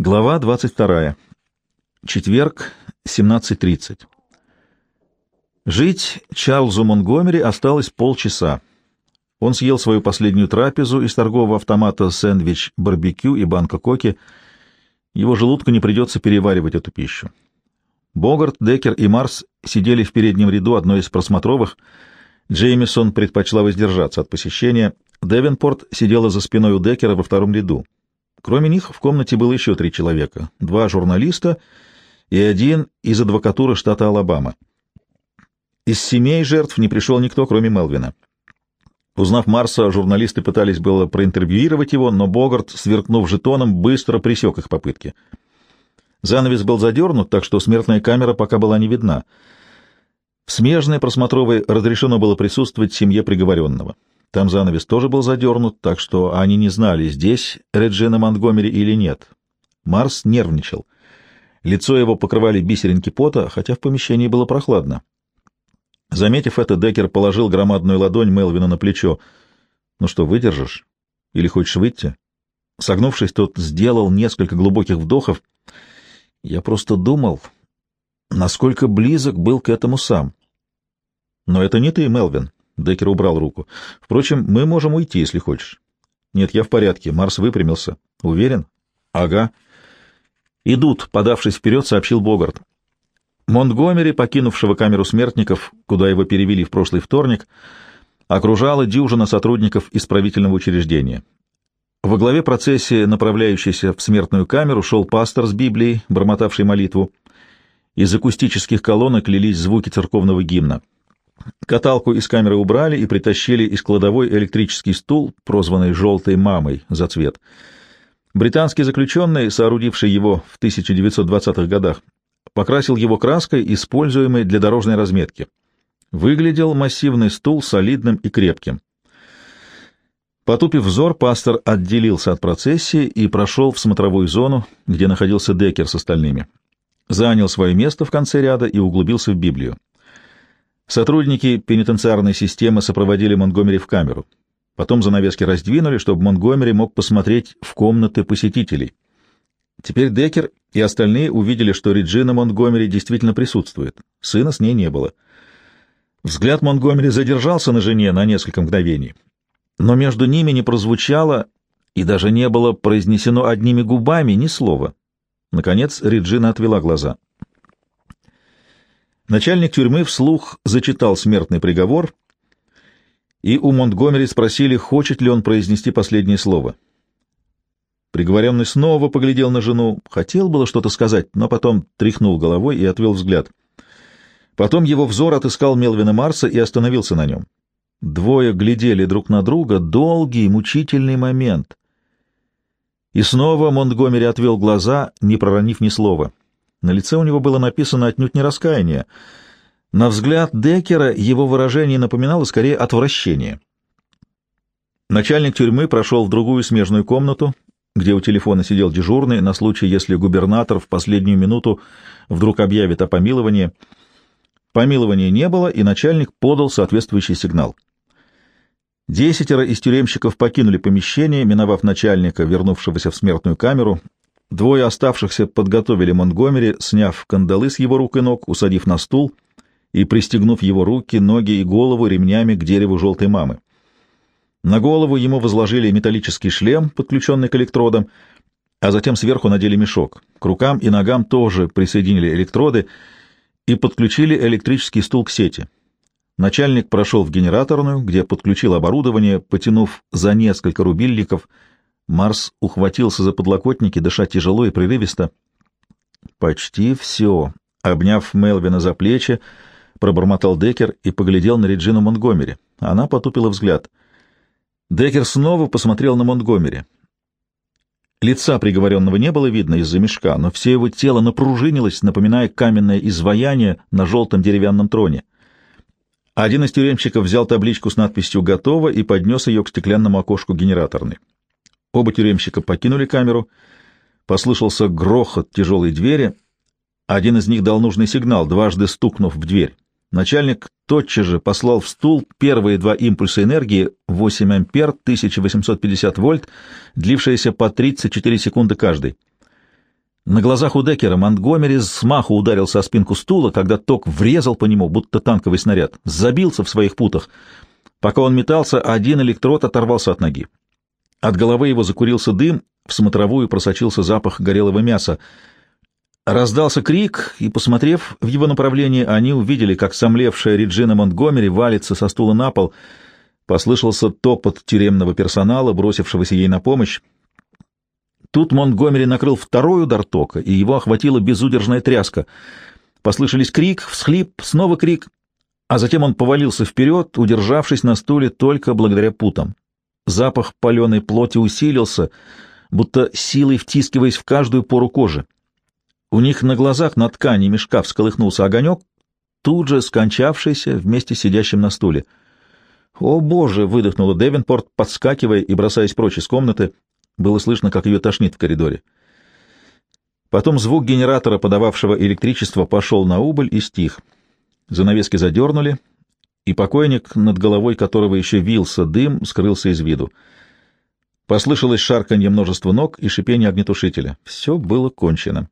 Глава 22. Четверг, 17.30. Жить Чарльзу Монгомери осталось полчаса. Он съел свою последнюю трапезу из торгового автомата сэндвич, барбекю и банка коки. Его желудку не придется переваривать эту пищу. Богарт, Деккер и Марс сидели в переднем ряду одной из просмотровых. Джеймисон предпочла воздержаться от посещения. Девенпорт сидела за спиной у Деккера во втором ряду. Кроме них в комнате было еще три человека, два журналиста и один из адвокатуры штата Алабама. Из семей жертв не пришел никто, кроме Мелвина. Узнав Марса, журналисты пытались было проинтервьюировать его, но Богарт, сверкнув жетоном, быстро пресек их попытки. Занавес был задернут, так что смертная камера пока была не видна. В смежной просмотровой разрешено было присутствовать семье приговоренного. Там занавес тоже был задернут, так что они не знали, здесь Реджина Монтгомери или нет. Марс нервничал. Лицо его покрывали бисеринки пота, хотя в помещении было прохладно. Заметив это, Деккер положил громадную ладонь Мелвина на плечо. «Ну что, выдержишь? Или хочешь выйти?» Согнувшись, тот сделал несколько глубоких вдохов. «Я просто думал, насколько близок был к этому сам. Но это не ты, Мелвин. Деккер убрал руку. Впрочем, мы можем уйти, если хочешь. Нет, я в порядке. Марс выпрямился. Уверен? Ага. Идут, подавшись вперед, сообщил Богарт. Монтгомери, покинувшего камеру смертников, куда его перевели в прошлый вторник, окружала дюжина сотрудников исправительного учреждения. Во главе процессии, направляющейся в смертную камеру, шел пастор с Библией, бормотавший молитву. Из акустических колонок лились звуки церковного гимна. Каталку из камеры убрали и притащили из кладовой электрический стул, прозванный «желтой мамой» за цвет. Британский заключенный, соорудивший его в 1920-х годах, покрасил его краской, используемой для дорожной разметки. Выглядел массивный стул солидным и крепким. Потупив взор, пастор отделился от процессии и прошел в смотровую зону, где находился Деккер с остальными. Занял свое место в конце ряда и углубился в Библию. Сотрудники пенитенциарной системы сопроводили Монгомери в камеру. Потом занавески раздвинули, чтобы Монгомери мог посмотреть в комнаты посетителей. Теперь Деккер и остальные увидели, что Реджина Монгомери действительно присутствует. Сына с ней не было. Взгляд Монгомери задержался на жене на несколько мгновений, но между ними не прозвучало и даже не было произнесено одними губами ни слова. Наконец Реджина отвела глаза. Начальник тюрьмы вслух зачитал смертный приговор, и у Монтгомери спросили, хочет ли он произнести последнее слово. Приговоренный снова поглядел на жену, хотел было что-то сказать, но потом тряхнул головой и отвел взгляд. Потом его взор отыскал Мелвина Марса и остановился на нем. Двое глядели друг на друга, долгий, мучительный момент. И снова Монтгомери отвел глаза, не проронив ни слова. На лице у него было написано отнюдь не раскаяние. На взгляд Деккера его выражение напоминало скорее отвращение. Начальник тюрьмы прошел в другую смежную комнату, где у телефона сидел дежурный на случай, если губернатор в последнюю минуту вдруг объявит о помиловании. Помилования не было, и начальник подал соответствующий сигнал. Десятеро из тюремщиков покинули помещение, миновав начальника, вернувшегося в смертную камеру, Двое оставшихся подготовили Монтгомери, сняв кандалы с его рук и ног, усадив на стул и пристегнув его руки, ноги и голову ремнями к дереву желтой мамы. На голову ему возложили металлический шлем, подключенный к электродам, а затем сверху надели мешок. К рукам и ногам тоже присоединили электроды и подключили электрический стул к сети. Начальник прошел в генераторную, где подключил оборудование, потянув за несколько рубильников — Марс ухватился за подлокотники, дыша тяжело и прерывисто. «Почти все», — обняв Мелвина за плечи, пробормотал Деккер и поглядел на Реджину Монтгомери. Она потупила взгляд. Деккер снова посмотрел на Монтгомери. Лица приговоренного не было видно из-за мешка, но все его тело напружинилось, напоминая каменное изваяние на желтом деревянном троне. Один из тюремщиков взял табличку с надписью «Готово» и поднес ее к стеклянному окошку генераторной. Оба тюремщика покинули камеру. Послышался грохот тяжелой двери. Один из них дал нужный сигнал, дважды стукнув в дверь. Начальник тотчас же послал в стул первые два импульса энергии 8 ампер 1850 вольт, длившиеся по 34 секунды каждый. На глазах у Деккера Монтгомери с маху ударился о спинку стула, когда ток врезал по нему, будто танковый снаряд, забился в своих путах. Пока он метался, один электрод оторвался от ноги. От головы его закурился дым, в смотровую просочился запах горелого мяса. Раздался крик, и, посмотрев в его направлении, они увидели, как сомлевшая Реджина Монтгомери валится со стула на пол. Послышался топот тюремного персонала, бросившегося ей на помощь. Тут Монтгомери накрыл второй удар тока, и его охватила безудержная тряска. Послышались крик, всхлип, снова крик, а затем он повалился вперед, удержавшись на стуле только благодаря путам. Запах паленой плоти усилился, будто силой втискиваясь в каждую пору кожи. У них на глазах на ткани мешка всколыхнулся огонек, тут же скончавшийся вместе с сидящим на стуле. «О, Боже!» — выдохнула Девинпорт, подскакивая и бросаясь прочь из комнаты. Было слышно, как ее тошнит в коридоре. Потом звук генератора, подававшего электричество, пошел на убыль и стих. Занавески задернули, и покойник, над головой которого еще вился дым, скрылся из виду. Послышалось шарканье множества ног и шипение огнетушителя. Все было кончено.